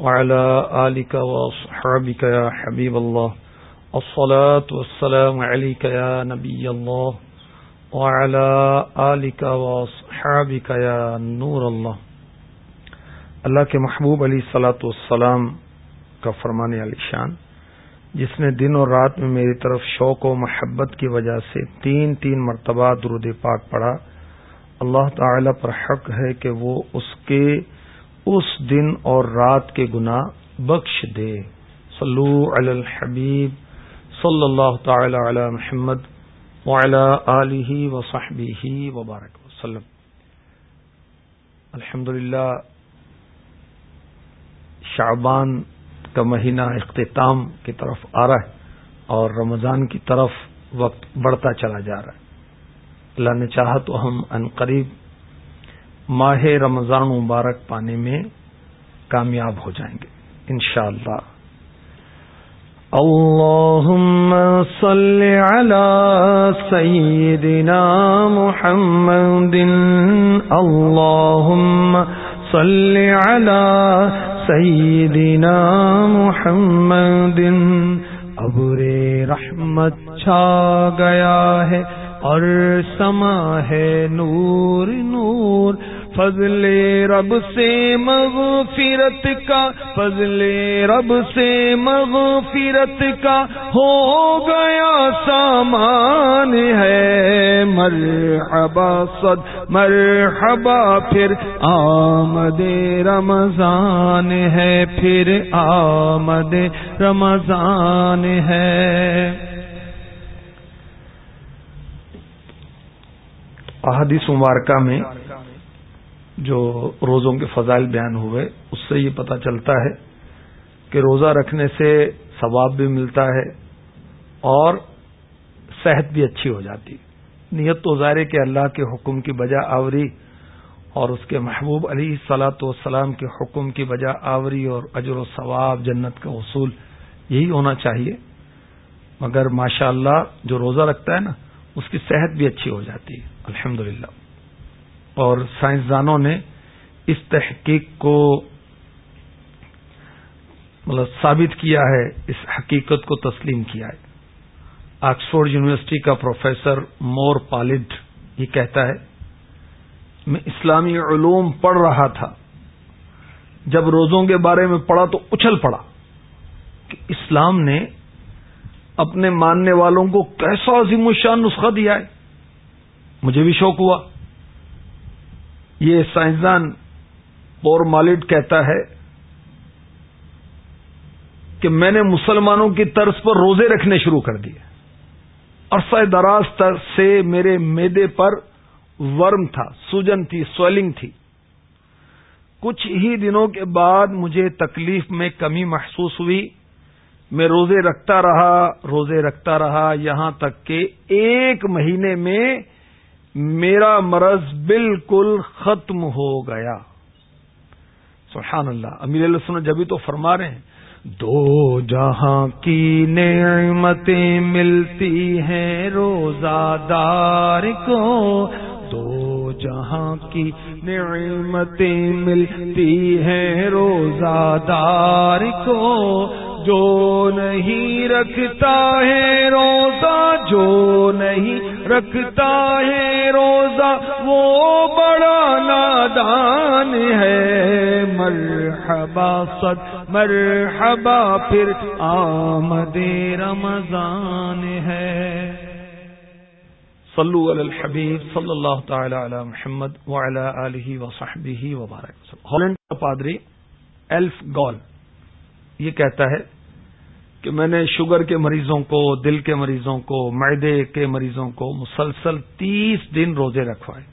وعلى آلك وصحابك يا حبيب الله. الصلاة والسلام عليك يا نبي الله. وعلى آلك وصحابك يا نور الله. اللہ کے محبوب علی سلاۃ والسلام کا فرمانے علی شان، جس نے دن اور رات میں میری طرف شوق و محبت کی وجہ سے تین تین مرتبہ درود پاک پڑھا، اللہ تعالی پر حق ہے کہ وہ اس کے اس دن اور رات کے گناہ بخش دے۔ صلو علی الحبیب، صلی اللہ تعالی علی محمد وعلی و صحبی وبارک وسلم۔ الحمد شعبان کا مہینہ اختتام کی طرف آ رہا ہے اور رمضان کی طرف وقت بڑھتا چلا جا رہا ہے۔ اللہ نے چاہا تو ہم ان قریب ماہ رمضان مبارک پانے میں کامیاب ہو جائیں گے، انشاءاللہ۔ اللهم صل على سيدنا محمد اللهم صل على سيدنا محمد۔ ابر رحمت چھا گیا ہے اور سما ہے، نور نور۔ فضل رب سے مغفرت کا، فضل رب سے مغفرت کا ہو گیا سامان ہے۔ مرحبا صد، مرحبا پھر آمد رمضان ہے۔ پھر آمد رمضان ہے۔ احادیث مبارکہ میں جو روزوں کے فضائل بیان ہوئے، اس سے یہ پتہ چلتا ہے کہ روزہ رکھنے سے ثواب بھی ملتا ہے اور صحت بھی اچھی ہو جاتی نیت تو ظاہر کہ اللہ کے حکم کی بجا آوری اور اس کے محبوب علی سلاۃ والسلام کے حکم کی بجا آوری اور اجر و ثواب، جنت کا اصول یہی ہونا چاہیے۔ مگر ماشاء اللہ جو روزہ رکھتا ہے نا، اس کی صحت بھی اچھی ہو جاتی ہے۔ الحمدللہ۔ اور سائنسدانوں نے اس تحقیق کو مطلب ثابت کیا ہے، اس حقیقت کو تسلیم کیا ہے۔ آکسفورڈ یونیورسٹی کا پروفیسر مور پالڈ یہ کہتا ہے، میں اسلامی علوم پڑھ رہا تھا۔ جب روزوں کے بارے میں پڑھا تو اچھل پڑا کہ اسلام نے اپنے ماننے والوں کو کیسا عظیم الشان نسخہ دیا ہے۔ مجھے بھی شوق ہوا۔ یہ سائنسدان پور مالڈ کہتا ہے کہ میں نے مسلمانوں کی طرز پر روزے رکھنے شروع کر دیے۔ عرصہ دراز تر سے میرے میدے پر ورم تھا، سوجن تھی، سویلنگ تھی۔ کچھ ہی دنوں کے بعد مجھے تکلیف میں کمی محسوس ہوئی۔ میں روزے رکھتا رہا، روزے رکھتا رہا، یہاں تک کہ ایک مہینے میں میرا مرض بالکل ختم ہو گیا۔ سبحان اللہ۔ امیر اللہ سن جبھی تو فرما رہے ہیں، دو جہاں کی نعمتیں ملتی ہیں روزہ دار کو، دو جہاں کی نعمتیں ملتی ہیں روزہ دار کو۔ جو نہیں رکھتا ہے روزہ، جو نہیں رکھتا ہے روزہ، وہ بڑا نادان ہے۔ مرحبا صد، مرحبا پھر آمد رمضان ہے۔ صلو علی الحبیب صلی اللہ تعالی علی محمد وعلی آلہ وصحبہ وبارک ہالینڈ کا پادری، ایلف گول یہ کہتا ہے کہ میں نے شوگر کے مریضوں کو، دل کے مریضوں کو، معدے کے مریضوں کو مسلسل تیس دن روزے رکھوائے۔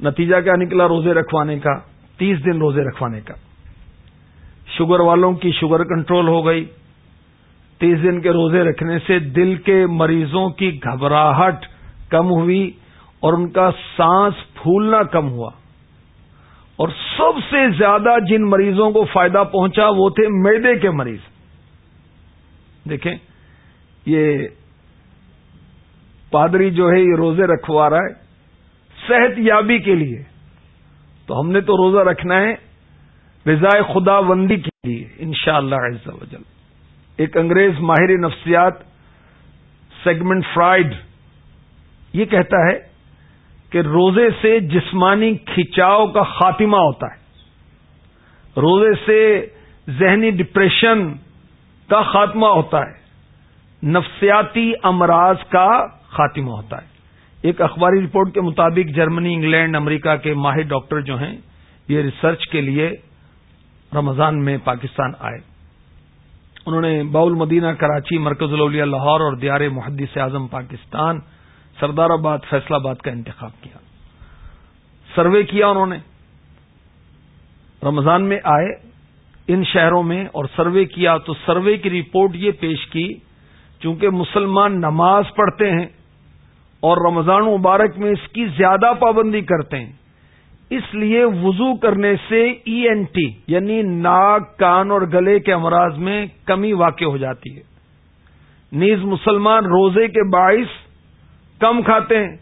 نتیجہ کیا نکلا روزے رکھوانے کا؟ تیس دن روزے رکھوانے کا۔ شوگر والوں کی شوگر کنٹرول ہو گئی۔ تیس دن کے روزے رکھنے سے دل کے مریضوں کی گھبراہٹ کم ہوئی اور ان کا سانس پھولنا کم ہوا۔ اور سب سے زیادہ جن مریضوں کو فائدہ پہنچا وہ تھے میدے کے مریض۔ دیکھیں، یہ پادری جو ہے، یہ روزے رکھوا رہا ہے صحت یابی کے لیے۔ تو ہم نے تو روزہ رکھنا ہے، رضائے خدا بندی کے لیے ان شاء اللہ ایک انگریز ماہر نفسیات، سیگمنٹ فرائڈ، یہ کہتا ہے کہ روزے سے جسمانی کھچاؤ کا خاتمہ ہوتا ہے۔ روزے سے ذہنی ڈپریشن کا خاتمہ ہوتا ہے۔ نفسیاتی امراض کا خاتمہ ہوتا ہے۔ ایک اخباری رپورٹ کے مطابق جرمنی، انگلینڈ، امریکہ کے ماہر ڈاکٹر جو ہیں، یہ ریسرچ کے لیے رمضان میں پاکستان آئے۔ انہوں نے باول مدینہ، کراچی، مرکز الاولیاء، لاہور اور دیار محدث اعظم پاکستان، سردار آباد فیصلہ آباد کا انتخاب کیا۔ سروے کیا انہوں نے۔ رمضان میں آئے۔ ان شہروں میں اور سروے کیا تو سروے کی رپورٹ یہ پیش کی، چونکہ مسلمان نماز پڑھتے ہیں اور رمضان مبارک میں اس کی زیادہ پابندی کرتے ہیں۔ اس لیے وضو کرنے سے ای این ٹی یعنی ناک، کان اور گلے کے امراض میں کمی واقع ہو جاتی ہے۔ نیز مسلمان روزے کے باعث کم کھاتے ہیں،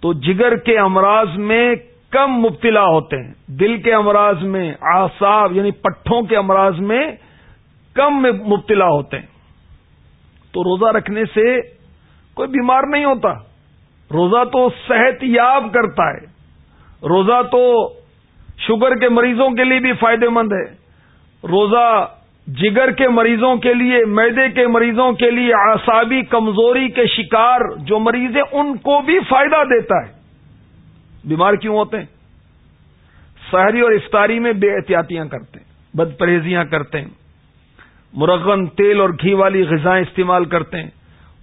تو جگر کے امراض میں کم مبتلا ہوتے ہیں۔ دل کے امراض میں آساب یعنی پٹھوں کے امراض میں کم مبتلا ہوتے ہیں۔ تو روزہ رکھنے سے کوئی بیمار نہیں ہوتا۔ روزہ تو صحت یاب کرتا ہے۔ روزہ تو شوگر کے مریضوں کے لیے بھی فائدہ مند ہے۔ روزہ جگر کے مریضوں کے لیے، میدے کے مریضوں کے لیے آسابی کمزوری کے شکار جو مریض ہیں، ان کو بھی فائدہ دیتا ہے۔ بیمار کیوں ہوتے ہیں؟ سحری اور افطاری میں بے احتیاطیاں کرتے ہیں بد پرہیزیاں کرتے ہیں، مرغن تیل اور گھی والی غذائیں استعمال کرتے ہیں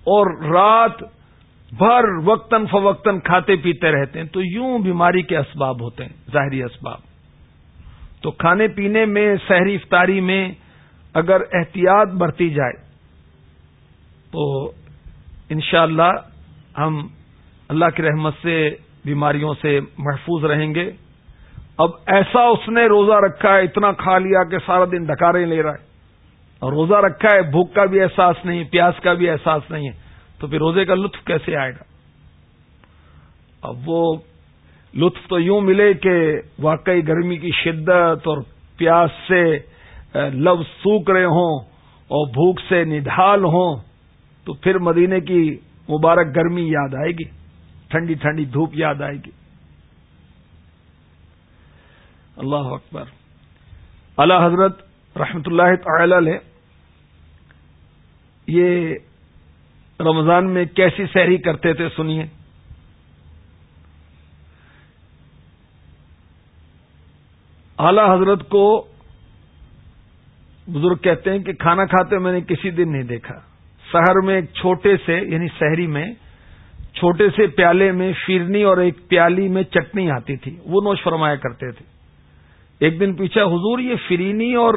اور رات بھر وقتاً فوقتاً کھاتے پیتے رہتے ہیں۔ تو یوں بیماری کے اسباب ہوتے ہیں، ظاہری اسباب۔ تو کھانے پینے میں، سحری افطاری میں اگر احتیاط برتی جائے، تو انشاءاللہ اللہ ہم اللہ کی رحمت سے بیماریوں سے محفوظ رہیں گے۔ اب ایسا اس نے روزہ رکھا ہے، اتنا کھا لیا کہ سارا دن ڈکارے لے رہا ہے۔ اور روزہ رکھا ہے، بھوک کا بھی احساس نہیں، پیاس کا بھی احساس نہیں ہے۔ تو پھر روزے کا لطف کیسے آئے گا؟ اب وہ لطف تو یوں ملے کہ واقعی گرمی کی شدت اور پیاس سے لو سوکھ رہے ہوں اور بھوک سے نڈھال ہوں، تو پھر مدینے کی مبارک گرمی یاد آئے گی۔ ٹھنڈی ٹھنڈی دھوپ یاد آئے گی۔ اللہ اکبر۔ اللہ حضرت رحمت اللہ تعالی یہ رمضان میں کیسی سحری کرتے تھے سنیے۔ اعلی حضرت کو بزرگ کہتے ہیں کہ کھانا کھاتے میں نے کسی دن نہیں دیکھا۔ شہر میں ایک چھوٹے سے یعنی شہری میں چھوٹے سے پیالے میں فیرنی اور ایک پیالی میں چٹنی آتی تھی، وہ نوش فرمایا کرتے تھے۔ ایک دن پیچھا حضور، یہ فرینی اور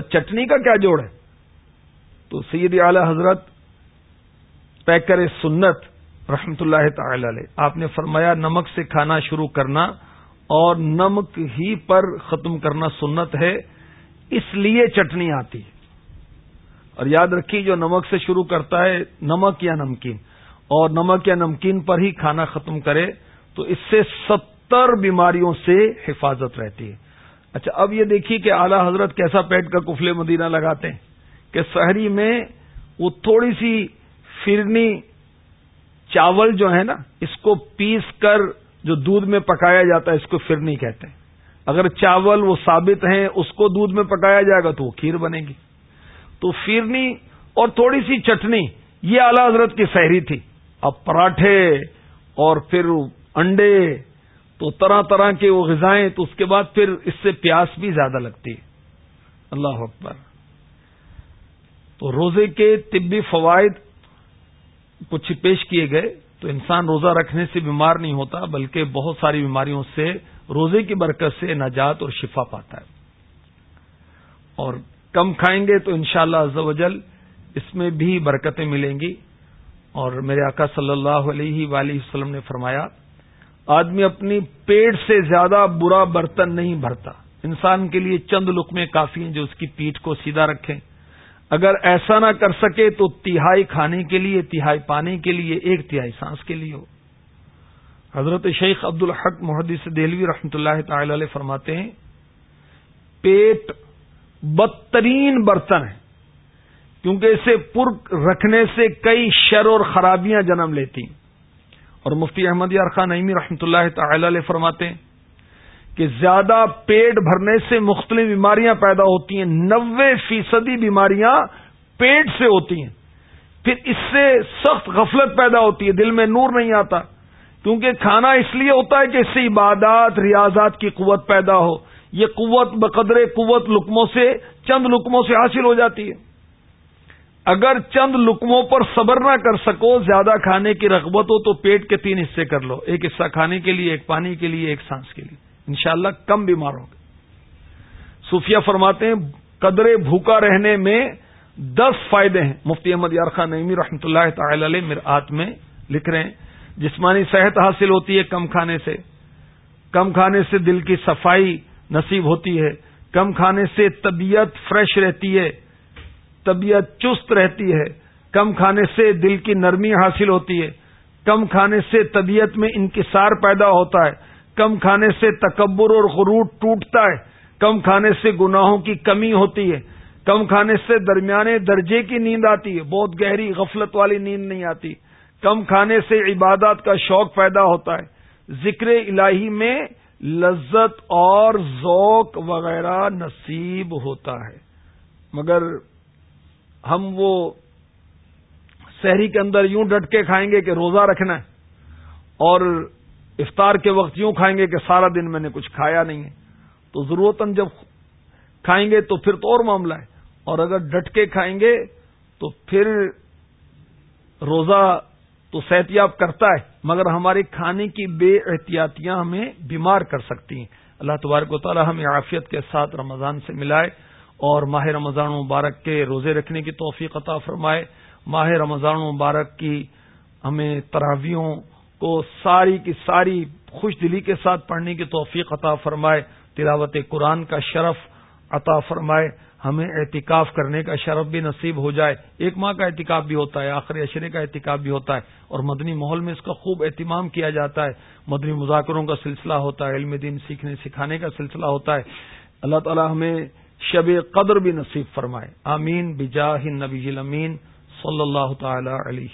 چٹنی کا کیا جوڑ ہے؟ تو سید اعلی حضرت پیکر سنت رحمت اللہ تعالی علیہ، آپ نے فرمایا، نمک سے کھانا شروع کرنا اور نمک ہی پر ختم کرنا سنت ہے، اس لیے چٹنی آتی ہے۔ اور یاد رکھیے، جو نمک سے شروع کرتا ہے، نمک یا نمکین۔ اور نمک یا نمکین پر ہی کھانا ختم کرے تو اس سے ستر بیماریوں سے حفاظت رہتی ہے۔ اچھا اب یہ دیکھیے کہ اعلی حضرت کیسا پیٹ کا کفلے مدینہ لگاتے ہیں کہ شہری میں وہ تھوڑی سی فرنی چاول جو ہے نا، اس کو پیس کر جو دودھ میں پکایا جاتا ہے، اس کو فرنی کہتے ہیں۔ اگر چاول وہ ثابت ہیں، اس کو دودھ میں پکایا جائے گا تو وہ کھیر بنے گی۔ تو فرنی اور تھوڑی سی چٹنی، یہ اعلی حضرت کی سحری تھی۔ اب پراٹھے اور پھر انڈے، تو طرح طرح کے وہ غذائیں، تو اس کے بعد پھر اس سے پیاس بھی زیادہ لگتی ہے۔ اللہ اکبر۔ تو روزے کے طبی فوائد کچھ پیش کیے گئے، تو انسان روزہ رکھنے سے بیمار نہیں ہوتا، بلکہ بہت ساری بیماریوں سے روزے کی برکت سے نجات اور شفا پاتا ہے۔ اور کم کھائیں گے تو انشاءاللہ شاء اللہ اس میں بھی برکتیں ملیں گی۔ اور میرے آقا صلی اللہ علیہ وآلہ وسلم نے فرمایا، آدمی اپنی پیٹ سے زیادہ برا برتن نہیں بھرتا۔ انسان کے لیے چند لکمے کافی ہیں جو اس کی پیٹ کو سیدھا رکھیں۔ اگر ایسا نہ کر سکے تو تہائی کھانے کے لیے، تہائی پانے کے لیے، ایک تہائی سانس کے لیے ہو۔ حضرت شیخ عبد الحق محدث دہلوی رحمۃ اللہ تعالی علیہ فرماتے ہیں، پیٹ بدترین برتن ہے۔ کیونکہ اسے پر رکھنے سے کئی شر اور خرابیاں جنم لیتی اور مفتی احمد یار خان نعمی رحمۃ اللہ تعالی علیہ فرماتے ہیں کہ زیادہ پیٹ بھرنے سے مختلف بیماریاں پیدا ہوتی ہیں، نوے فیصدی بیماریاں پیٹ سے ہوتی ہیں۔ پھر اس سے سخت غفلت پیدا ہوتی ہے، دل میں نور نہیں آتا۔ کیونکہ کھانا اس لیے ہوتا ہے کہ اس سے عبادات، ریاضات کی قوت پیدا ہو۔ یہ قوت بقدر قوت لکموں سے، چند لکموں سے حاصل ہو جاتی ہے۔ اگر چند لکموں پر صبر نہ کر سکو، زیادہ کھانے کی رغبت ہو تو پیٹ کے تین حصے کر لو۔ ایک حصہ کھانے کے لیے، ایک پانی کے لیے، ایک سانس کے لیے۔ انشاءاللہ کم بیمار ہوں گے صوفیہ فرماتے ہیں، قدرے بھوکا رہنے میں دس فائدے ہیں۔ مفتی احمد یارخان نعمی رحمۃ اللہ تعالی علیہ میرے ہاتھ میں لکھ رہے ہیں، جسمانی صحت حاصل ہوتی ہے کم کھانے سے۔ کم کھانے سے دل کی صفائی نصیب ہوتی ہے۔ کم کھانے سے طبیعت فریش رہتی ہے۔ طبیعت چست رہتی ہے۔ کم کھانے سے دل کی نرمی حاصل ہوتی ہے۔ کم کھانے سے طبیعت میں انکسار پیدا ہوتا ہے۔ کم کھانے سے تکبر اور غرور ٹوٹتا ہے۔ کم کھانے سے گناہوں کی کمی ہوتی ہے۔ کم کھانے سے درمیانے درجے کی نیند آتی ہے۔ بہت گہری غفلت والی نیند نہیں آتی۔ کم کھانے سے عبادات کا شوق پیدا ہوتا ہے۔ ذکر الہی میں لذت اور ذوق وغیرہ نصیب ہوتا ہے۔ مگر ہم وہ شہری کے اندر یوں ڈٹ کے کھائیں گے کہ روزہ رکھنا ہے اور افطار کے وقت یوں کھائیں گے کہ سارا دن میں نے کچھ کھایا نہیں ہے۔ تو ضرورت جب کھائیں گے تو پھر تو اور معاملہ ہے۔ اور اگر ڈٹ کے کھائیں گے تو پھر روزہ تو صحت یاب کرتا ہے، مگر ہماری کھانے کی بے احتیاطیاں ہمیں بیمار کر سکتی ہیں۔ اللہ تبارک و تعالی ہمیں عافیت کے ساتھ رمضان سے ملائے۔ اور ماہ رمضان مبارک کے روزے رکھنے کی توفیق عطا فرمائے۔ ماہ رمضان مبارک کی ہمیں تراویوں کو ساری کی ساری خوش دلی کے ساتھ پڑھنے کی توفیق عطا فرمائے۔ تلاوت قرآن کا شرف عطا فرمائے۔ ہمیں احتکاف کرنے کا شرف بھی نصیب ہو جائے۔ ایک ماہ کا احتکاب بھی ہوتا ہے، آخری اشرے کا احتکاب بھی ہوتا ہے۔ اور مدنی ماحول میں اس کا خوب اہتمام کیا جاتا ہے۔ مدنی مذاکروں کا سلسلہ ہوتا ہے، علم دین سیکھنے سکھانے کا سلسلہ ہوتا ہے۔ اللہ تعالی ہمیں شب قدر بھی نصیب فرمائے۔ آمین بجاہ نبی امین صلی اللہ تعالی علیہ